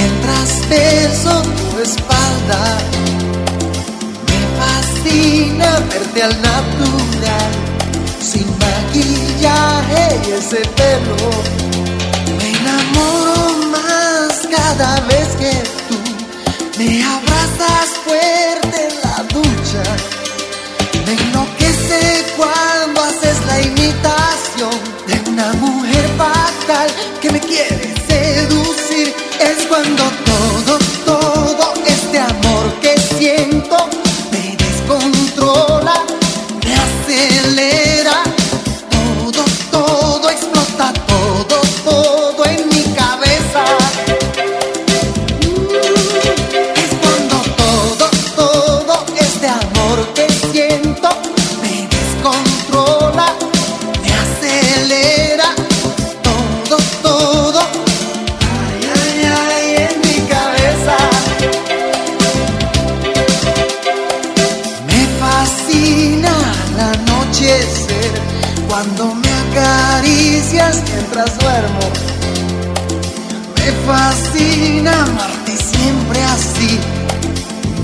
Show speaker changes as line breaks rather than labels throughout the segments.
mientras beso tu espalda. Me fascina verte al natural, sin maquillaje y ese pelo. Me enamoro cuando me acaricias mientras duermo. Me fascina amarte siempre así.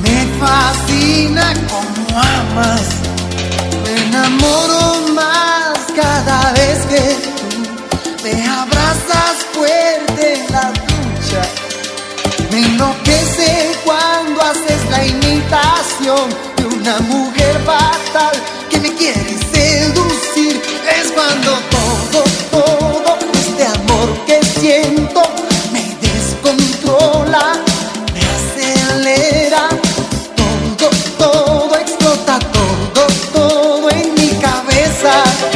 Me fascina como amas. Me enamoro más cada vez que tú me abrazas fuerte en la ducha. Me enloquece cuando haces la imitación de una mujer fatal casa.